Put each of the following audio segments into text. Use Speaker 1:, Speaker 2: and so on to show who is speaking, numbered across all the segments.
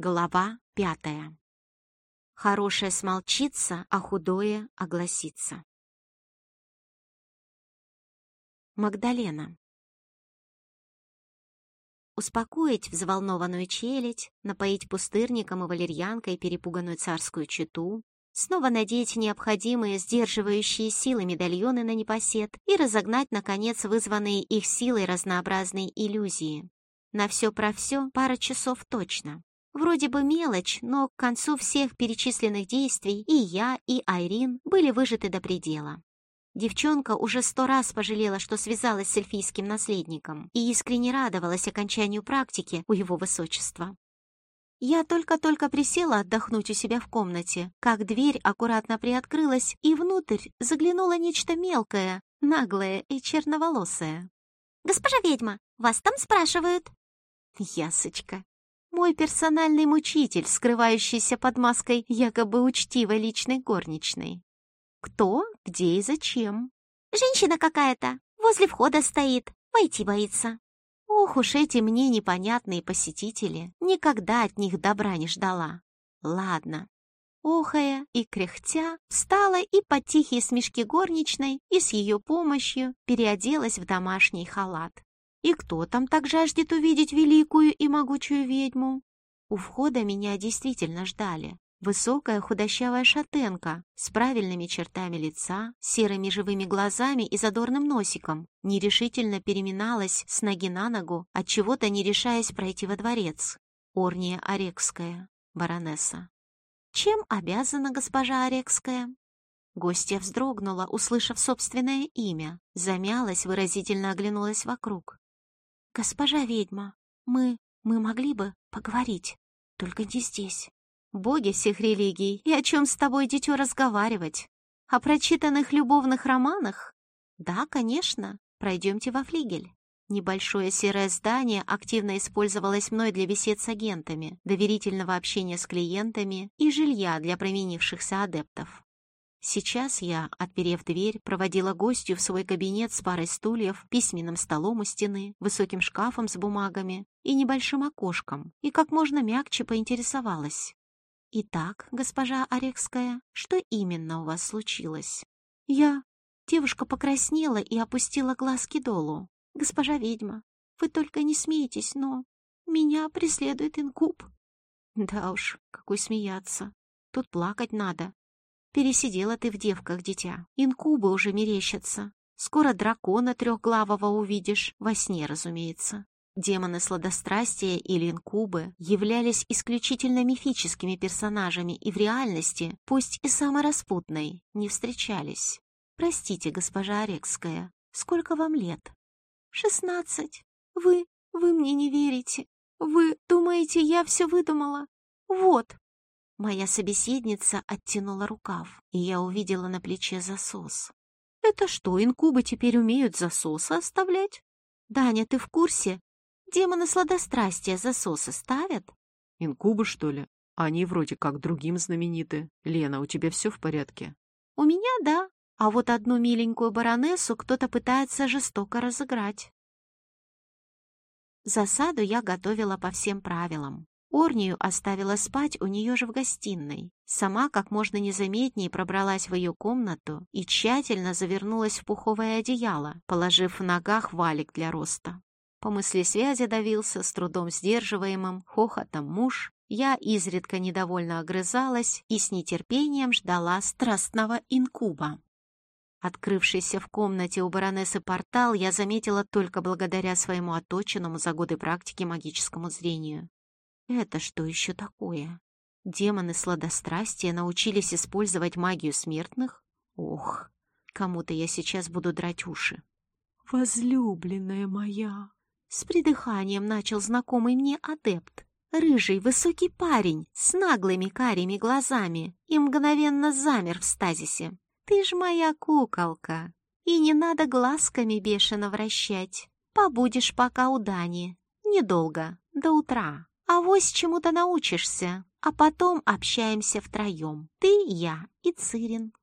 Speaker 1: Глава пятая. Хорошее смолчится, а худое огласится. Магдалена. Успокоить взволнованную челядь, напоить пустырником и валерьянкой перепуганную царскую чету, снова надеть необходимые сдерживающие силы медальоны на непосед и разогнать, наконец, вызванные их силой разнообразные иллюзии. На все про все пара часов точно. Вроде бы мелочь, но к концу всех перечисленных действий и я, и Айрин были выжаты до предела. Девчонка уже сто раз пожалела, что связалась с эльфийским наследником и искренне радовалась окончанию практики у его высочества. Я только-только присела отдохнуть у себя в комнате, как дверь аккуратно приоткрылась, и внутрь заглянуло нечто мелкое, наглое и черноволосое. «Госпожа ведьма, вас там спрашивают?» «Ясочка, мой персональный мучитель, скрывающийся под маской якобы учтивой личной горничной. Кто, где и зачем? Женщина какая-то, возле входа стоит, войти боится. Ох уж эти мне непонятные посетители, никогда от них добра не ждала. Ладно. Охая и кряхтя, встала и под тихие смешки горничной и с ее помощью переоделась в домашний халат. И кто там так жаждет увидеть великую и могучую ведьму? У входа меня действительно ждали. Высокая худощавая шатенка с правильными чертами лица, серыми живыми глазами и задорным носиком, нерешительно переминалась с ноги на ногу, от чего то не решаясь пройти во дворец. Орния Орекская, баронесса. Чем обязана госпожа Орекская? Гостья вздрогнула, услышав собственное имя, замялась, выразительно оглянулась вокруг. «Госпожа ведьма, мы... мы могли бы поговорить, только не здесь. Боги всех религий, и о чем с тобой, дитё, разговаривать? О прочитанных любовных романах? Да, конечно, пройдемте во флигель». Небольшое серое здание активно использовалось мной для бесед с агентами, доверительного общения с клиентами и жилья для променившихся адептов. Сейчас я, отперев дверь, проводила гостью в свой кабинет с парой стульев, письменным столом у стены, высоким шкафом с бумагами и небольшим окошком, и как можно мягче поинтересовалась. «Итак, госпожа Орекская, что именно у вас случилось?» «Я...» Девушка покраснела и опустила глазки долу. «Госпожа ведьма, вы только не смейтесь, но... Меня преследует инкуб». «Да уж, какой смеяться. Тут плакать надо. Пересидела ты в девках, дитя. Инкубы уже мерещатся. Скоро дракона трехглавого увидишь, во сне, разумеется. Демоны сладострастия или инкубы являлись исключительно мифическими персонажами и в реальности, пусть и самой распутной, не встречались. Простите, госпожа Орекская, сколько вам лет? Шестнадцать. Вы, вы мне не верите. Вы думаете, я все выдумала? Вот, Моя собеседница оттянула рукав, и я увидела на плече засос. «Это что, инкубы теперь умеют засосы оставлять?» «Даня, ты в курсе? Демоны сладострастия засосы ставят?»
Speaker 2: «Инкубы, что ли? Они вроде как другим знамениты. Лена, у тебя все в порядке?»
Speaker 1: «У меня да, а вот одну миленькую баронессу кто-то пытается жестоко разыграть». Засаду я готовила по всем правилам. Орнию оставила спать у нее же в гостиной. Сама как можно незаметнее пробралась в ее комнату и тщательно завернулась в пуховое одеяло, положив в ногах валик для роста. По мысли связи давился с трудом сдерживаемым хохотом муж. Я изредка недовольно огрызалась и с нетерпением ждала страстного инкуба. Открывшийся в комнате у баронессы портал я заметила только благодаря своему отточенному за годы практики магическому зрению. Это что еще такое? Демоны сладострастия научились использовать магию смертных? Ох, кому-то я сейчас буду драть уши.
Speaker 2: «Возлюбленная моя!»
Speaker 1: С придыханием начал знакомый мне адепт. Рыжий, высокий парень с наглыми карими глазами и мгновенно замер в стазисе. «Ты ж моя куколка, и не надо глазками бешено вращать. Побудешь пока у Дани. Недолго, до утра». А вось чему-то научишься, а потом общаемся втроем. Ты, я и Цирин.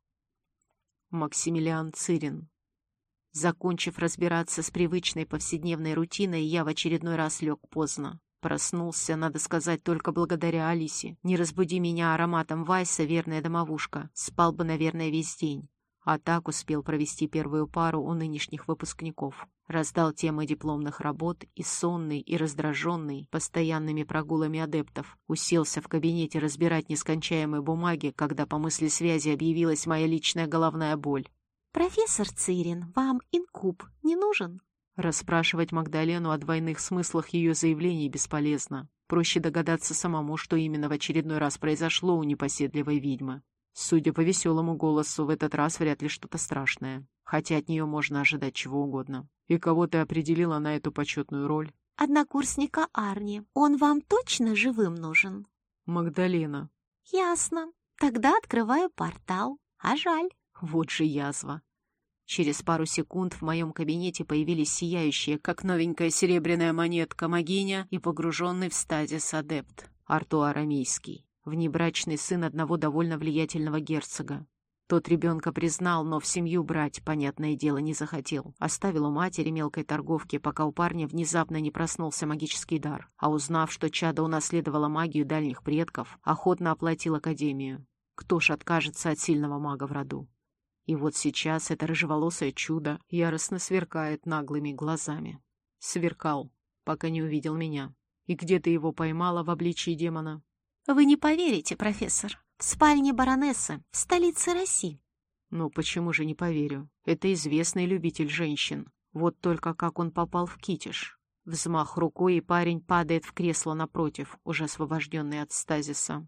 Speaker 2: Максимилиан Цирин. Закончив разбираться с привычной повседневной рутиной, я в очередной раз лег поздно. Проснулся, надо сказать, только благодаря Алисе. Не разбуди меня ароматом Вайса, верная домовушка. Спал бы, наверное, весь день. А так успел провести первую пару у нынешних выпускников. Раздал темы дипломных работ и сонный, и раздраженный постоянными прогулами адептов. Уселся в кабинете разбирать нескончаемые бумаги, когда по мысли связи объявилась моя личная головная боль.
Speaker 1: «Профессор Цирин, вам инкуб не нужен?»
Speaker 2: Расспрашивать Магдалену о двойных смыслах ее заявлений бесполезно. Проще догадаться самому, что именно в очередной раз произошло у непоседливой ведьмы. Судя по веселому голосу, в этот раз вряд ли что-то страшное. Хотя от нее можно ожидать чего угодно. И кого ты определила на эту почетную роль?
Speaker 1: Однокурсника Арни. Он вам точно живым нужен?
Speaker 2: Магдалена.
Speaker 1: Ясно. Тогда открываю портал. А жаль.
Speaker 2: Вот же язва. Через пару секунд в моем кабинете появились сияющие, как новенькая серебряная монетка, могиня и погруженный в стазис адепт, Артуа Арамейский, внебрачный сын одного довольно влиятельного герцога. Тот ребенка признал, но в семью брать, понятное дело, не захотел. Оставил у матери мелкой торговки, пока у парня внезапно не проснулся магический дар. А узнав, что чадо унаследовало магию дальних предков, охотно оплатил академию. Кто ж откажется от сильного мага в роду? И вот сейчас это рыжеволосое чудо яростно сверкает наглыми глазами. Сверкал, пока не увидел меня. И где ты его поймала в обличии демона?
Speaker 1: Вы не поверите, профессор. В спальне баронессы, в столице России.
Speaker 2: Ну, почему же не поверю? Это известный любитель женщин. Вот только как он попал в китиш. Взмах рукой, и парень падает в кресло напротив, уже освобожденный от стазиса.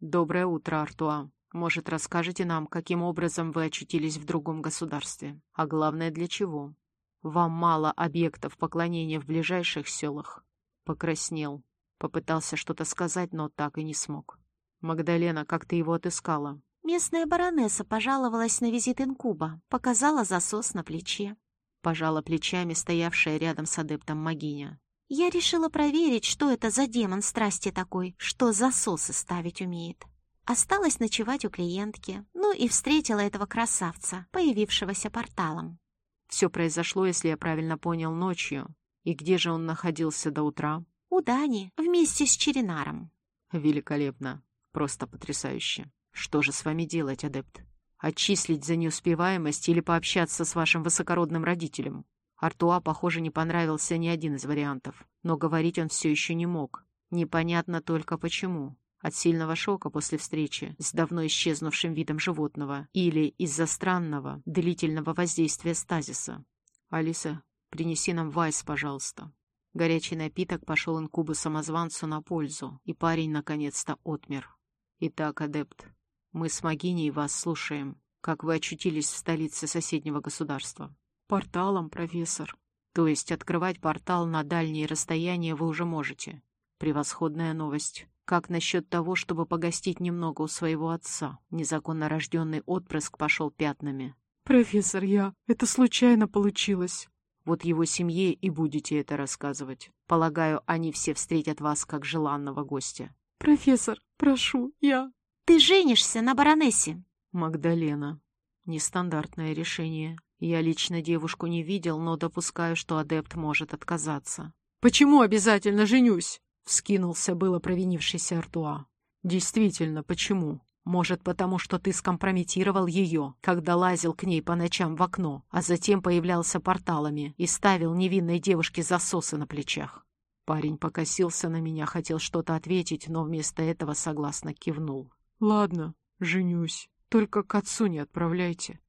Speaker 2: «Доброе утро, Артуа. Может, расскажете нам, каким образом вы очутились в другом государстве? А главное, для чего? Вам мало объектов поклонения в ближайших селах?» Покраснел. Попытался что-то сказать, но так и не смог. «Магдалена, как ты его отыскала?»
Speaker 1: Местная баронесса пожаловалась на визит инкуба, показала засос на плече.
Speaker 2: Пожала плечами стоявшая рядом с адептом Магиня.
Speaker 1: Я решила проверить, что это за демон страсти такой, что засосы ставить умеет. Осталось ночевать у клиентки, ну и встретила этого красавца, появившегося порталом.
Speaker 2: Все произошло, если я правильно понял, ночью. И где же он находился до утра?
Speaker 1: У Дани, вместе с Черенаром.
Speaker 2: Великолепно. Просто потрясающе. Что же с вами делать, адепт? Отчислить за неуспеваемость или пообщаться с вашим высокородным родителем? Артуа, похоже, не понравился ни один из вариантов, но говорить он все еще не мог. Непонятно только почему. От сильного шока после встречи с давно исчезнувшим видом животного или из-за странного, длительного воздействия стазиса. «Алиса, принеси нам вайс, пожалуйста». Горячий напиток пошел инкубу-самозванцу на пользу, и парень наконец-то отмер. «Итак, адепт, мы с Магиней вас слушаем. Как вы очутились в столице соседнего государства?»
Speaker 3: «Порталом, профессор».
Speaker 2: «То есть открывать портал на дальние расстояния вы уже можете?» «Превосходная новость. Как насчет того, чтобы погостить немного у своего отца? Незаконно рожденный отпрыск пошел пятнами.
Speaker 3: «Профессор, я... Это случайно получилось».
Speaker 2: Вот его семье и будете это рассказывать. Полагаю, они все встретят вас как желанного гостя.
Speaker 3: «Профессор, прошу, я...»
Speaker 1: «Ты женишься на баронессе?»
Speaker 2: «Магдалена. Нестандартное решение. Я лично девушку не видел, но допускаю, что адепт может отказаться».
Speaker 3: «Почему обязательно женюсь?»
Speaker 2: — вскинулся было провинившийся Артуа. «Действительно, почему? Может, потому что ты скомпрометировал ее, когда лазил к ней по ночам в окно, а затем появлялся порталами и ставил невинной девушке засосы на плечах?» Парень покосился на меня, хотел что-то ответить, но вместо этого согласно кивнул.
Speaker 3: «Ладно, женюсь. Только к отцу не отправляйте».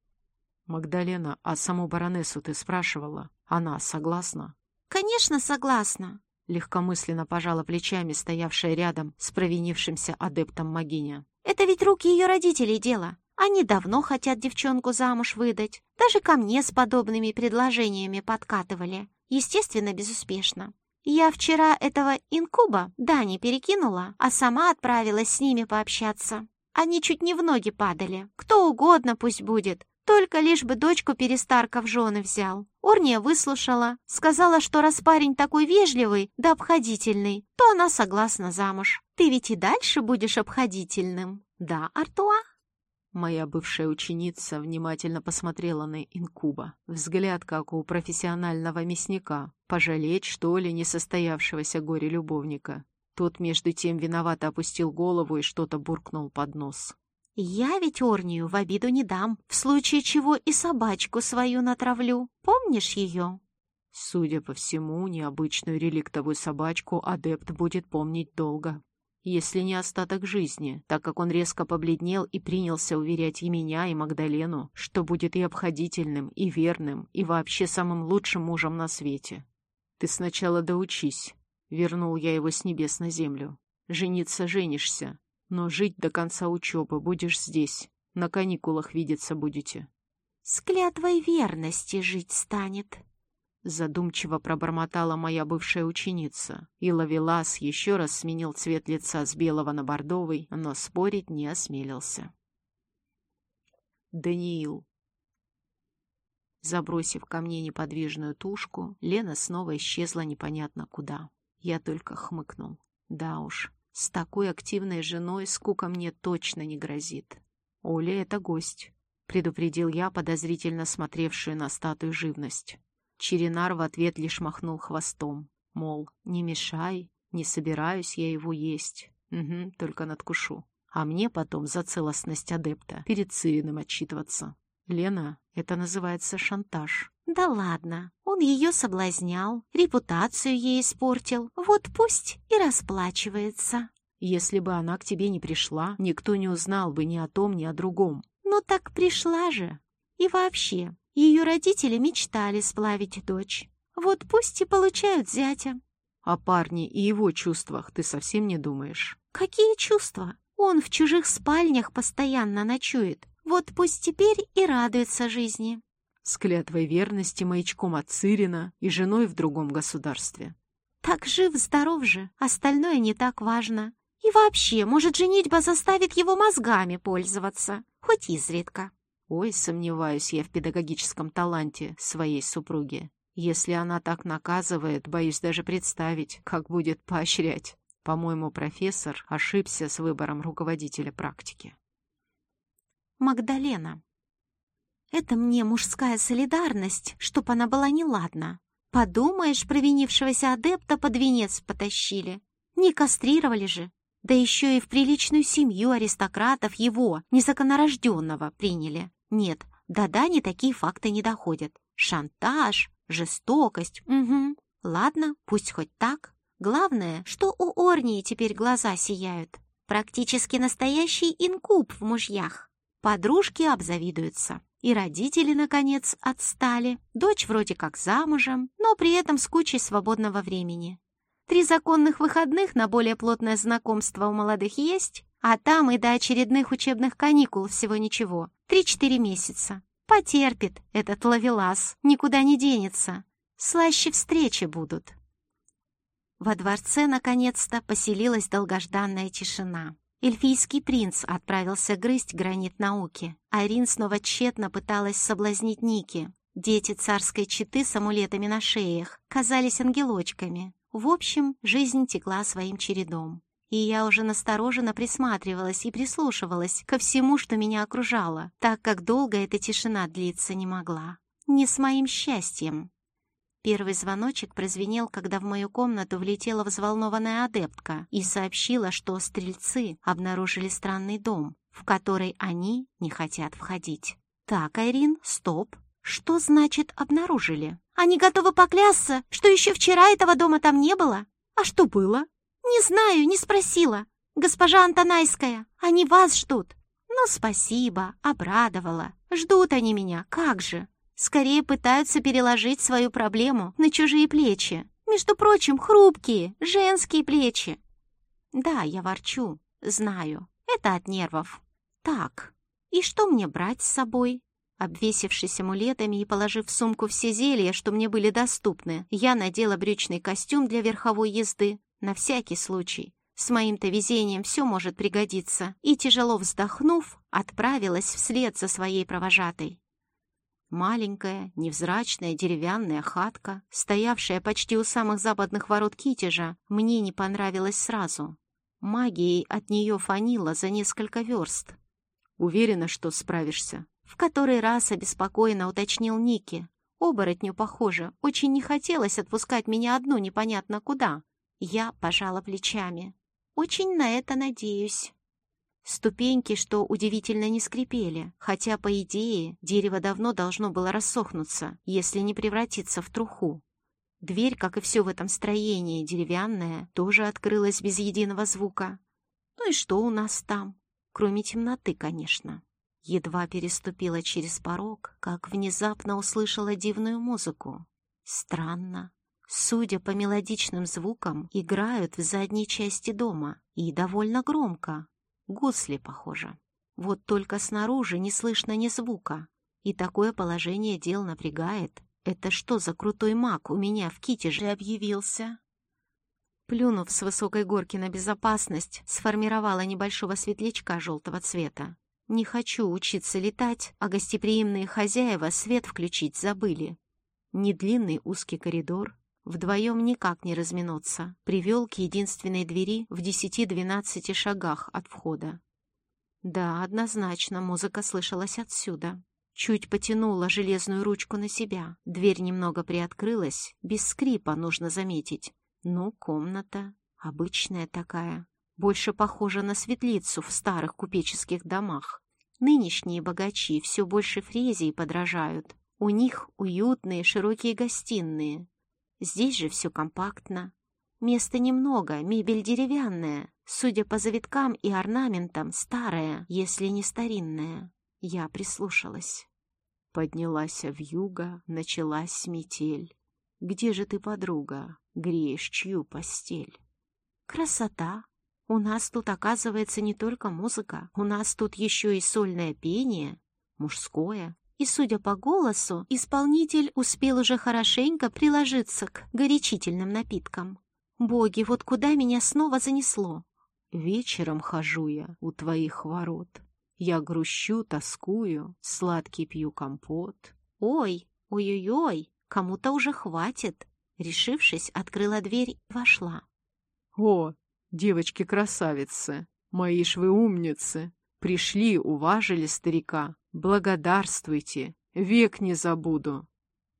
Speaker 2: «Магдалена, а саму баронессу ты спрашивала? Она согласна?»
Speaker 1: «Конечно, согласна»,
Speaker 2: Легкомысленно пожала плечами, стоявшая рядом с провинившимся адептом Магиня.
Speaker 1: «Это ведь руки ее родителей дело. Они давно хотят девчонку замуж выдать. Даже ко мне с подобными предложениями подкатывали. Естественно, безуспешно. Я вчера этого инкуба Дани перекинула, а сама отправилась с ними пообщаться. Они чуть не в ноги падали. Кто угодно пусть будет, только лишь бы дочку перестарка в жены взял. Орния выслушала, сказала, что раз парень такой вежливый да обходительный, то она согласна замуж. Ты ведь и дальше будешь обходительным, да, Артуа?
Speaker 2: Моя бывшая ученица внимательно посмотрела на инкуба. Взгляд, как у профессионального мясника. Пожалеть, что ли, несостоявшегося горе-любовника. Тот, между тем, виновато опустил голову и что-то буркнул под нос.
Speaker 1: «Я ведь Орнию в обиду не дам, в случае чего и собачку свою натравлю. Помнишь ее?»
Speaker 2: Судя по всему, необычную реликтовую собачку адепт будет помнить долго если не остаток жизни, так как он резко побледнел и принялся уверять и меня, и Магдалену, что будет и обходительным, и верным, и вообще самым лучшим мужем на свете. «Ты сначала доучись», — вернул я его с небес на землю. «Жениться женишься, но жить до конца учебы будешь здесь, на каникулах видеться будете».
Speaker 1: «С клятвой верности жить станет»,
Speaker 2: Задумчиво пробормотала моя бывшая ученица, и Лавелас еще раз сменил цвет лица с белого на бордовый, но спорить не осмелился. Даниил. Забросив ко мне неподвижную тушку, Лена снова исчезла непонятно куда. Я только хмыкнул. Да уж, с такой активной женой скука мне точно не грозит. Оля — это гость, предупредил я подозрительно смотревшую на статую живность. Черенар в ответ лишь махнул хвостом, мол, не мешай, не собираюсь я его есть. Угу, только надкушу. А мне потом за целостность адепта перед Цириным отчитываться. Лена, это называется шантаж.
Speaker 1: Да ладно, он ее соблазнял, репутацию ей испортил. Вот пусть и расплачивается.
Speaker 2: Если бы она к тебе не пришла, никто не узнал бы ни о том, ни о другом.
Speaker 1: Ну так пришла же. И вообще, ее родители мечтали сплавить дочь. Вот пусть и получают зятя.
Speaker 2: О парне и его чувствах ты совсем не думаешь?
Speaker 1: Какие чувства? Он в чужих спальнях постоянно ночует. Вот пусть теперь и радуется жизни.
Speaker 2: С клятвой верности маячком от Цирина и женой в другом государстве.
Speaker 1: Так жив-здоров же, остальное не так важно. И вообще, может, женитьба заставит его мозгами пользоваться, хоть изредка.
Speaker 2: Ой, сомневаюсь я в педагогическом таланте своей супруги. Если она так наказывает, боюсь даже представить, как будет поощрять. По-моему, профессор ошибся с выбором руководителя практики.
Speaker 1: Магдалена. Это мне мужская солидарность, чтоб она была неладна. Подумаешь, провинившегося адепта под венец потащили. Не кастрировали же. Да еще и в приличную семью аристократов его, незаконнорожденного, приняли. Нет, до Дани такие факты не доходят. Шантаж, жестокость, угу. Ладно, пусть хоть так. Главное, что у Орнии теперь глаза сияют. Практически настоящий инкуб в мужьях. Подружки обзавидуются. И родители, наконец, отстали. Дочь вроде как замужем, но при этом с кучей свободного времени. Три законных выходных на более плотное знакомство у молодых есть, а там и до очередных учебных каникул всего ничего. Три-четыре месяца. Потерпит этот ловелас, никуда не денется. Слаще встречи будут. Во дворце наконец-то поселилась долгожданная тишина. Эльфийский принц отправился грызть гранит науки. Айрин снова тщетно пыталась соблазнить Ники. Дети царской четы с амулетами на шеях казались ангелочками. В общем, жизнь текла своим чередом и я уже настороженно присматривалась и прислушивалась ко всему, что меня окружало, так как долго эта тишина длиться не могла. Не с моим счастьем. Первый звоночек прозвенел, когда в мою комнату влетела взволнованная адептка и сообщила, что стрельцы обнаружили странный дом, в который они не хотят входить. «Так, Айрин, стоп. Что значит обнаружили? Они готовы поклясться, что еще вчера этого дома там не было? А что было?» «Не знаю, не спросила. Госпожа Антонайская, они вас ждут». «Ну, спасибо, обрадовала. Ждут они меня, как же. Скорее пытаются переложить свою проблему на чужие плечи. Между прочим, хрупкие, женские плечи». «Да, я ворчу, знаю. Это от нервов. Так, и что мне брать с собой?» Обвесившись амулетами и положив в сумку все зелья, что мне были доступны, я надела брючный костюм для верховой езды, на всякий случай. С моим-то везением все может пригодиться. И, тяжело вздохнув, отправилась вслед за своей провожатой. Маленькая, невзрачная деревянная хатка, стоявшая почти у самых западных ворот Китежа, мне не понравилась сразу. Магией от нее фанило за несколько верст.
Speaker 2: Уверена, что справишься?»
Speaker 1: В который раз обеспокоенно уточнил Ники. Оборотню, похоже, очень не хотелось отпускать меня одну непонятно куда. Я пожала плечами. Очень на это надеюсь. Ступеньки, что удивительно, не скрипели, хотя, по идее, дерево давно должно было рассохнуться, если не превратиться в труху. Дверь, как и все в этом строении, деревянная, тоже открылась без единого звука. Ну и что у нас там? Кроме темноты, конечно. Едва переступила через порог, как внезапно услышала дивную музыку. Странно. Судя по мелодичным звукам, играют в задней части дома, и довольно громко. Гусли, похоже. Вот только снаружи не слышно ни звука, и такое положение дел напрягает. Это что за крутой маг у меня в ките же объявился? Плюнув с высокой горки на безопасность, сформировала небольшого светлячка желтого цвета. Не хочу учиться летать, а гостеприимные хозяева свет включить забыли. Недлинный узкий коридор, вдвоем никак не разминуться, привел к единственной двери в десяти-двенадцати шагах от входа. Да, однозначно, музыка слышалась отсюда. Чуть потянула железную ручку на себя. Дверь немного приоткрылась, без скрипа, нужно заметить. Ну, комната. Обычная такая. Больше похожа на светлицу в старых купеческих домах. Нынешние богачи все больше фрезий подражают. У них уютные широкие гостиные. Здесь же все компактно. Места немного, мебель деревянная. Судя по завиткам и орнаментам, старая, если не старинная. Я прислушалась. Поднялась в началась метель. Где же ты, подруга, греешь чью постель? Красота! У нас тут, оказывается, не только музыка. У нас тут еще и сольное пение, мужское. И, судя по голосу, исполнитель успел уже хорошенько приложиться к горячительным напиткам. Боги, вот куда меня снова занесло? Вечером хожу я у твоих ворот. Я грущу, тоскую, сладкий пью компот. Ой, ой-ой-ой, кому-то уже хватит. Решившись, открыла дверь и вошла.
Speaker 3: О, девочки-красавицы, мои ж вы умницы. Пришли, уважили старика. Благодарствуйте, век не забуду.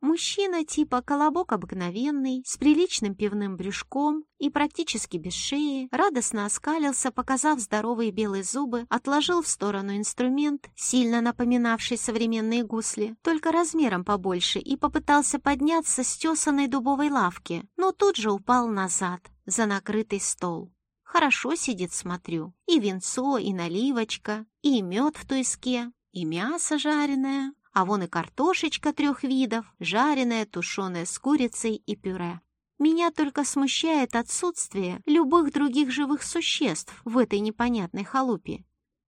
Speaker 1: Мужчина типа колобок обыкновенный, с приличным пивным брюшком и практически без шеи, радостно оскалился, показав здоровые белые зубы, отложил в сторону инструмент, сильно напоминавший современные гусли, только размером побольше, и попытался подняться с тесанной дубовой лавки, но тут же упал назад, за накрытый стол. Хорошо сидит, смотрю. И винцо, и наливочка, и мед в туиске, и мясо жареное, а вон и картошечка трех видов, жареная, тушеная с курицей и пюре. Меня только смущает отсутствие любых других живых существ в этой непонятной халупе.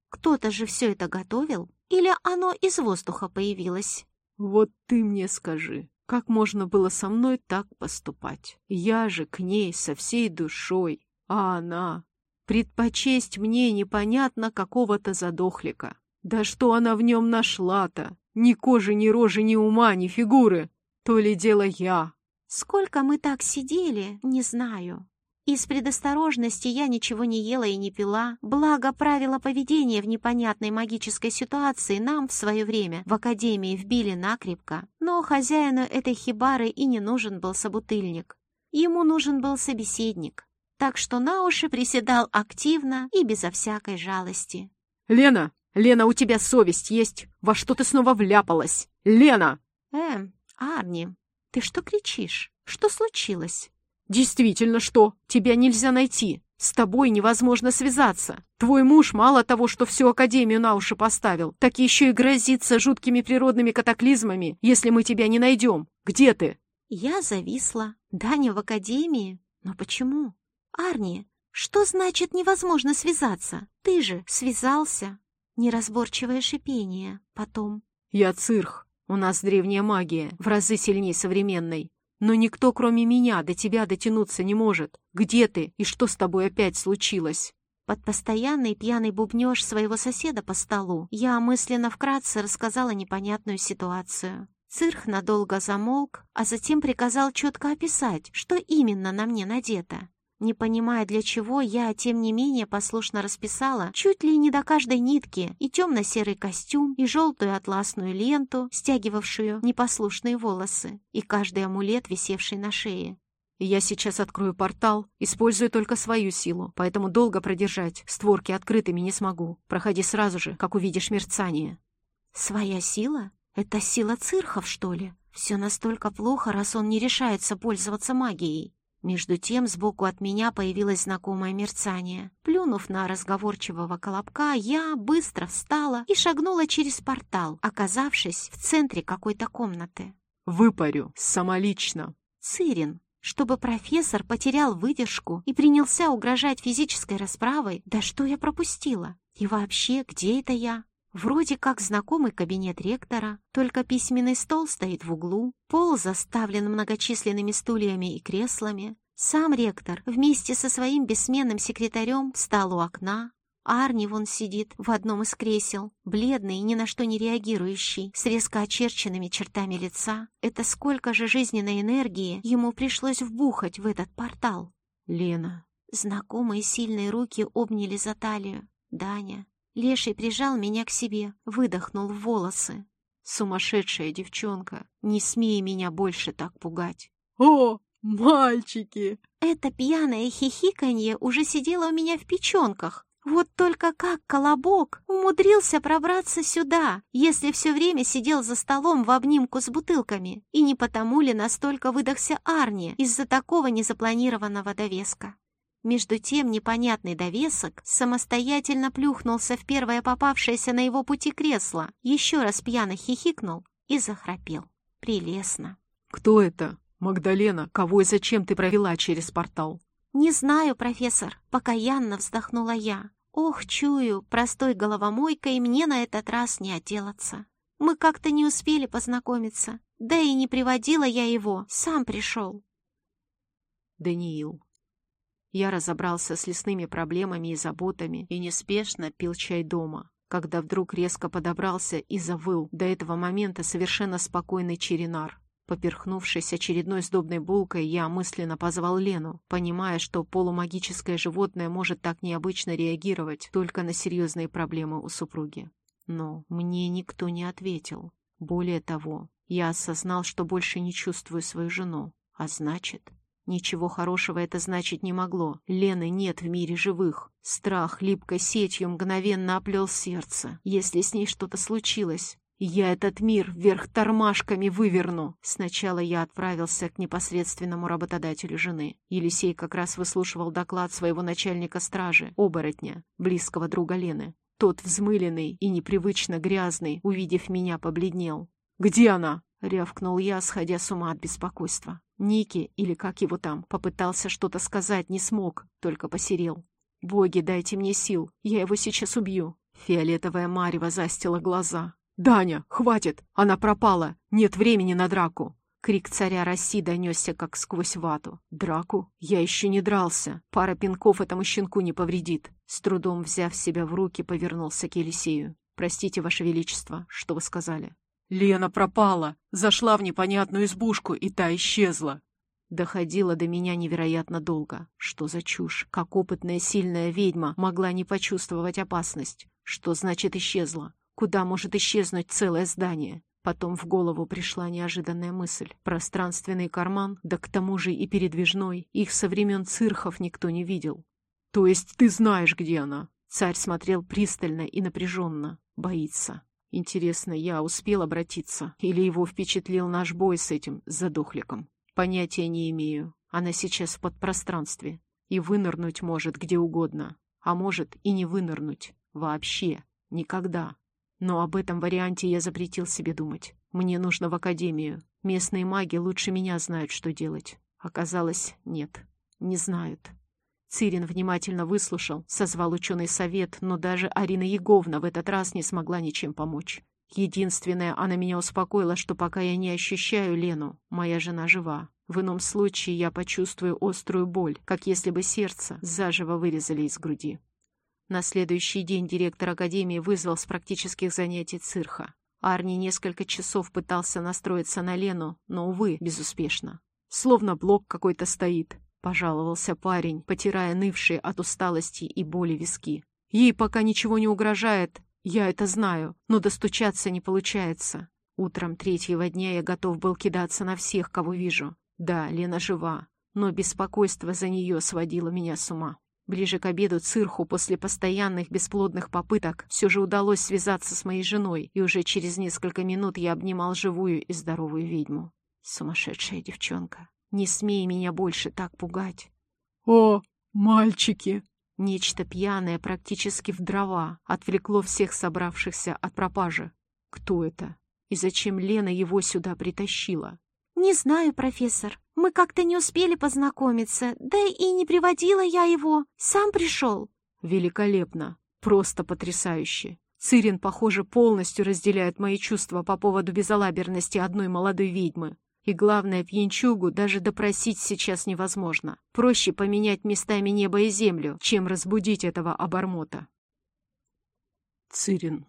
Speaker 1: Кто-то же все это готовил? Или оно из воздуха появилось?
Speaker 3: Вот ты мне скажи, как можно было со мной так поступать? Я же к ней со всей душой, а она... Предпочесть мне непонятно какого-то задохлика. Да что она в нем нашла-то? Ни кожи, ни рожи, ни ума, ни фигуры. То ли дело я.
Speaker 1: Сколько мы так сидели, не знаю. Из предосторожности я ничего не ела и не пила, благо правила поведения в непонятной магической ситуации нам в свое время в академии вбили накрепко, но хозяину этой хибары и не нужен был собутыльник. Ему нужен был собеседник, так что на уши приседал активно и безо всякой жалости.
Speaker 3: «Лена, Лена, у тебя совесть есть? Во что ты снова вляпалась? Лена!»
Speaker 1: «Эм, Арни, ты что кричишь? Что случилось?»
Speaker 3: «Действительно, что? Тебя нельзя найти. С тобой невозможно связаться. Твой муж мало того, что всю Академию на уши поставил, так еще и грозится жуткими природными катаклизмами, если мы тебя не найдем. Где ты?»
Speaker 1: Я зависла. Даня в Академии. Но почему? Арни, что значит невозможно связаться? Ты же связался. Неразборчивое шипение. Потом...
Speaker 3: «Я цирх. У нас древняя магия, в разы сильнее современной. Но никто, кроме меня, до тебя дотянуться не может. Где ты и что с тобой опять случилось?»
Speaker 1: Под постоянный пьяный бубнеж своего соседа по столу я мысленно вкратце рассказала непонятную ситуацию. Цирх надолго замолк, а затем приказал четко описать, что именно на мне надето. Не понимая для чего, я, тем не менее, послушно расписала чуть ли не до каждой нитки и темно-серый костюм, и желтую атласную ленту, стягивавшую непослушные волосы, и каждый амулет, висевший на шее.
Speaker 3: Я сейчас открою портал, использую только свою силу, поэтому долго продержать створки открытыми не смогу. Проходи сразу же, как увидишь мерцание.
Speaker 1: Своя сила? Это сила цирхов, что ли? Все настолько плохо, раз он не решается пользоваться магией. Между тем сбоку от меня появилось знакомое мерцание. Плюнув на разговорчивого колобка, я быстро встала и шагнула через портал, оказавшись в центре какой-то комнаты.
Speaker 3: «Выпарю, самолично!»
Speaker 1: «Цирин, чтобы профессор потерял выдержку и принялся угрожать физической расправой, да что я пропустила? И вообще, где это я? Вроде как знакомый кабинет ректора, только письменный стол стоит в углу, пол заставлен многочисленными стульями и креслами. Сам ректор вместе со своим бессменным секретарем встал у окна. Арни вон сидит в одном из кресел, бледный и ни на что не реагирующий, с резко очерченными чертами лица. Это сколько же жизненной энергии ему пришлось вбухать в этот портал?
Speaker 3: Лена.
Speaker 1: Знакомые сильные руки обняли за талию. Даня. Леший прижал меня к себе, выдохнул в волосы.
Speaker 3: «Сумасшедшая девчонка, не смей меня больше так пугать!»
Speaker 2: «О, мальчики!»
Speaker 1: Это пьяное хихиканье уже сидело у меня в печенках. Вот только как Колобок умудрился пробраться сюда, если все время сидел за столом в обнимку с бутылками, и не потому ли настолько выдохся Арни из-за такого незапланированного довеска. Между тем непонятный довесок самостоятельно плюхнулся в первое попавшееся на его пути кресло, еще раз пьяно хихикнул и захрапел. Прелестно.
Speaker 3: «Кто это? Магдалена, кого и зачем ты провела через портал?»
Speaker 1: «Не знаю, профессор», — покаянно вздохнула я. «Ох, чую, простой головомойкой мне на этот раз не отделаться. Мы как-то не успели познакомиться, да и не приводила я его, сам пришел».
Speaker 3: Даниил. Я разобрался с лесными проблемами и заботами и неспешно пил чай дома, когда вдруг резко подобрался и завыл до этого момента совершенно спокойный черенар. Поперхнувшись очередной сдобной булкой, я мысленно позвал Лену, понимая, что полумагическое животное может так необычно реагировать только на серьезные проблемы у супруги. Но мне никто не ответил. Более того, я осознал, что больше не чувствую свою жену, а значит, Ничего хорошего это значить не могло. Лены нет в мире живых. Страх липкой сетью мгновенно оплел сердце. Если с ней что-то случилось, я этот мир вверх тормашками выверну. Сначала я отправился к непосредственному работодателю жены. Елисей как раз выслушивал доклад своего начальника стражи, оборотня, близкого друга Лены. Тот взмыленный и непривычно грязный, увидев меня, побледнел. «Где она?» — рявкнул я, сходя с ума от беспокойства. Ники, или как его там, попытался что-то сказать, не смог, только посерел. «Боги, дайте мне сил, я его сейчас убью». Фиолетовая марева застила глаза. «Даня, хватит! Она пропала! Нет времени на драку!» Крик царя России донесся, как сквозь вату. «Драку? Я еще не дрался. Пара пинков этому щенку не повредит». С трудом взяв себя в руки, повернулся к Елисею. «Простите, Ваше Величество, что вы сказали?» Лена пропала, зашла в непонятную избушку, и та исчезла. Доходило до меня невероятно долго. Что за чушь? Как опытная сильная ведьма могла не почувствовать опасность? Что значит исчезла? Куда может исчезнуть целое здание? Потом в голову пришла неожиданная мысль. Пространственный карман, да к тому же и передвижной, их со времен цирхов никто не видел. То есть ты знаешь, где она? Царь смотрел пристально и напряженно. Боится. Интересно, я успел обратиться? Или его впечатлил наш бой с этим задохликом? Понятия не имею. Она сейчас в подпространстве. И вынырнуть может где угодно. А может и не вынырнуть. Вообще. Никогда. Но об этом варианте я запретил себе думать. Мне нужно в академию. Местные маги лучше меня знают, что делать. Оказалось, нет. Не знают. Цирин внимательно выслушал, созвал ученый совет, но даже Арина Еговна в этот раз не смогла ничем помочь. Единственное, она меня успокоила, что пока я не ощущаю Лену, моя жена жива. В ином случае я почувствую острую боль, как если бы сердце заживо вырезали из груди. На следующий день директор академии вызвал с практических занятий цирха. Арни несколько часов пытался настроиться на Лену, но, увы, безуспешно. Словно блок какой-то стоит. — пожаловался парень, потирая нывшие от усталости и боли виски. «Ей пока ничего не угрожает, я это знаю, но достучаться не получается. Утром третьего дня я готов был кидаться на всех, кого вижу. Да, Лена жива, но беспокойство за нее сводило меня с ума. Ближе к обеду Цирху после постоянных бесплодных попыток все же удалось связаться с моей женой, и уже через несколько минут я обнимал живую и здоровую ведьму. Сумасшедшая девчонка. Не смей меня больше так пугать.
Speaker 4: «О, мальчики!»
Speaker 3: Нечто пьяное практически в дрова отвлекло всех собравшихся от пропажи. Кто это? И зачем Лена его сюда притащила?
Speaker 1: «Не знаю, профессор. Мы как-то не успели познакомиться, да и не приводила я его. Сам пришел».
Speaker 3: «Великолепно. Просто потрясающе. Цирин, похоже, полностью разделяет мои чувства по поводу безалаберности одной молодой ведьмы. И главное, пьянчугу даже допросить сейчас невозможно. Проще поменять местами небо и землю, чем разбудить этого обормота.
Speaker 2: Цирин.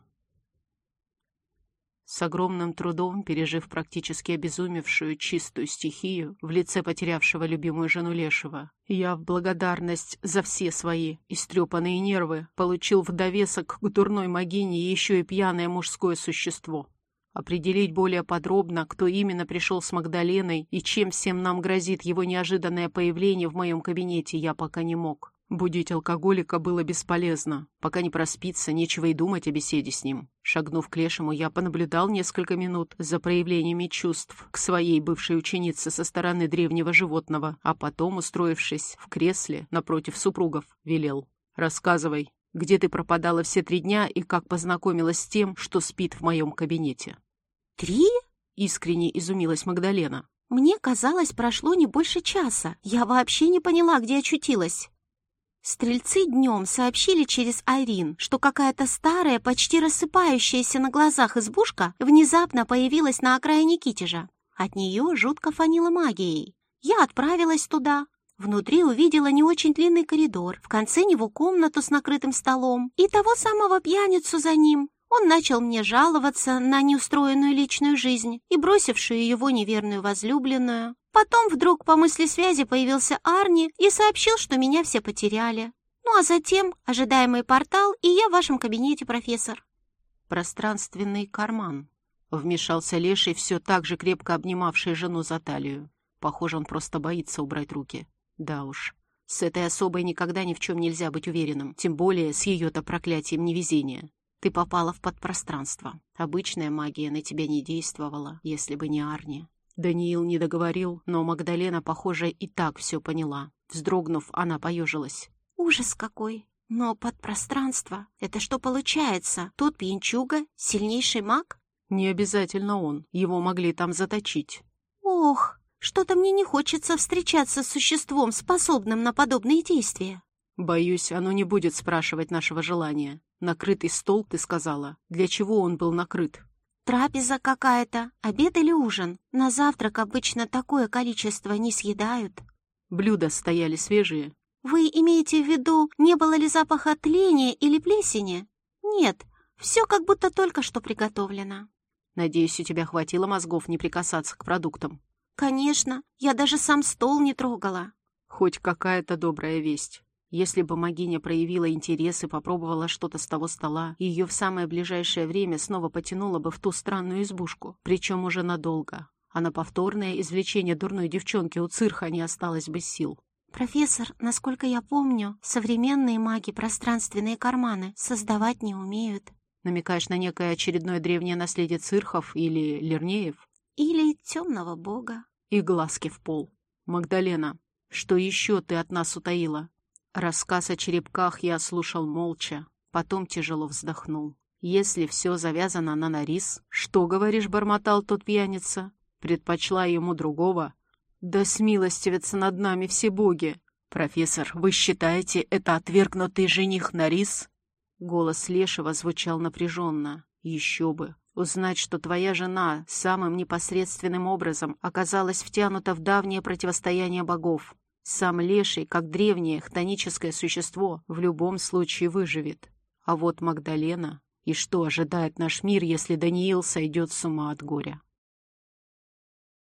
Speaker 2: С огромным трудом, пережив практически обезумевшую чистую стихию в лице потерявшего любимую жену Лешего, я в благодарность за все свои истрепанные нервы получил в довесок к дурной могине еще и пьяное мужское существо. Определить более подробно, кто именно пришел с Магдаленой и чем всем нам грозит его неожиданное появление в моем кабинете, я пока не мог. Будить алкоголика было бесполезно. Пока не проспится, нечего и думать о беседе с ним. Шагнув к лешему, я понаблюдал несколько минут за проявлениями чувств к своей бывшей ученице со стороны древнего животного, а потом, устроившись в кресле напротив супругов, велел. «Рассказывай, где ты пропадала все три дня и как познакомилась с тем, что спит в моем кабинете?»
Speaker 1: «Три?»
Speaker 2: — искренне изумилась Магдалена.
Speaker 1: «Мне казалось, прошло не больше часа. Я вообще не поняла, где очутилась». Стрельцы днем сообщили через Айрин, что какая-то старая, почти рассыпающаяся на глазах избушка внезапно появилась на окраине Китежа. От нее жутко фанило магией. Я отправилась туда. Внутри увидела не очень длинный коридор, в конце него комнату с накрытым столом и того самого пьяницу за ним. Он начал мне жаловаться на неустроенную личную жизнь и бросившую его неверную возлюбленную. Потом вдруг по мысли связи появился Арни и сообщил, что меня все потеряли. Ну а затем ожидаемый портал, и я в вашем кабинете, профессор.
Speaker 2: Пространственный карман. Вмешался Леший, все так же крепко обнимавший жену за талию. Похоже, он просто боится убрать руки. Да уж, с этой особой никогда ни в чем нельзя быть уверенным, тем более с ее-то проклятием невезения. Ты попала в подпространство. Обычная магия на тебя не действовала, если бы не Арни. Даниил не договорил, но Магдалена, похоже, и так все поняла. Вздрогнув, она поежилась.
Speaker 1: «Ужас какой! Но подпространство — это что получается? Тот пьянчуга — сильнейший маг?»
Speaker 2: «Не обязательно он. Его могли там заточить».
Speaker 1: «Ох, что-то мне не хочется встречаться с существом, способным на подобные действия».
Speaker 2: «Боюсь, оно не будет спрашивать нашего желания. Накрытый стол, ты сказала. Для чего он был накрыт?»
Speaker 1: Трапеза какая-то, обед или ужин. На завтрак обычно такое количество не съедают.
Speaker 2: Блюда стояли свежие.
Speaker 1: Вы имеете в виду, не было ли запаха тления или плесени? Нет, все как будто только что приготовлено.
Speaker 2: Надеюсь, у тебя хватило мозгов не прикасаться к продуктам.
Speaker 1: Конечно, я даже сам стол не трогала.
Speaker 2: Хоть какая-то добрая весть. Если бы Магиня проявила интерес и попробовала что-то с того стола, ее в самое ближайшее время снова потянуло бы в ту странную избушку, причем уже надолго. А на повторное извлечение дурной девчонки у цирха не осталось бы сил.
Speaker 1: «Профессор, насколько я помню, современные маги пространственные карманы создавать не умеют».
Speaker 2: Намекаешь на некое очередное древнее наследие цирхов или лернеев?
Speaker 1: Или темного бога.
Speaker 2: И глазки в пол. Магдалена, что еще ты от нас утаила? Рассказ о черепках я слушал молча, потом тяжело вздохнул. Если все завязано на Нарис, что, говоришь, бормотал тот пьяница? Предпочла ему другого? Да смилостивятся над нами все боги! Профессор, вы считаете, это отвергнутый жених Нарис? Голос Лешего звучал напряженно. Еще бы. Узнать, что твоя жена самым непосредственным образом оказалась втянута в давнее противостояние богов. Сам леший, как древнее хтоническое существо, в любом случае выживет. А вот Магдалена... И что ожидает наш мир, если Даниил сойдет с ума от горя?